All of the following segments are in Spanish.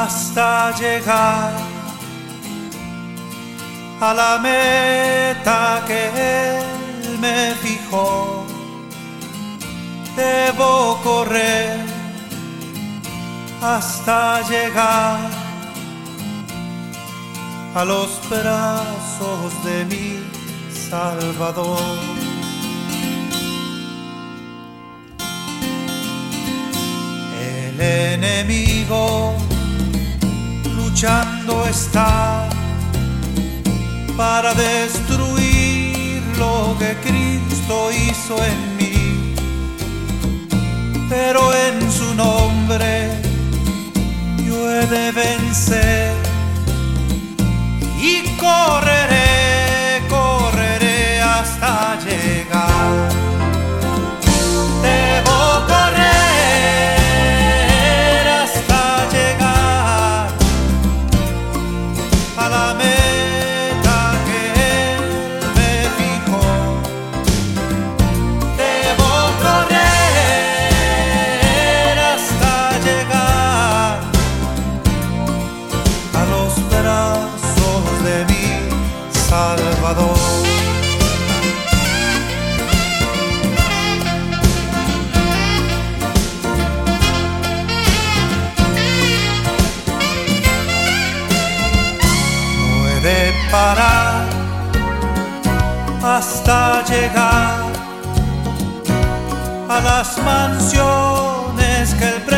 Hasta llegar a la meta que Él me fijó. Debo correr hasta llegar a los brazos de mi Salvador. El enemigo luchando está para destruir lo que Cristo hizo en mí. Pero en su nombre yo he de vencer parar hasta llegar a las mansiones que Él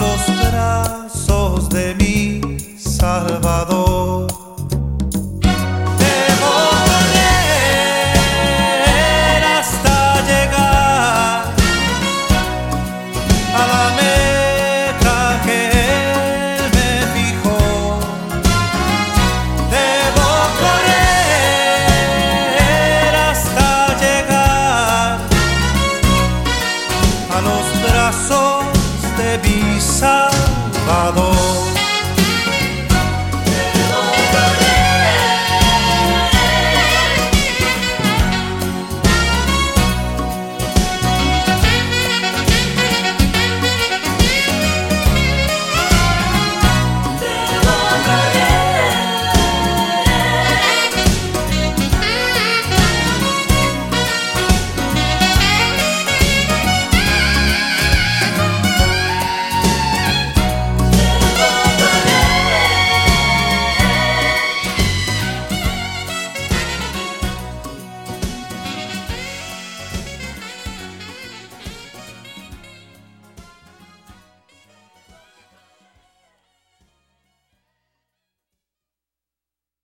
los brazos de mi Salvador. Debo correr hasta llegar a la meta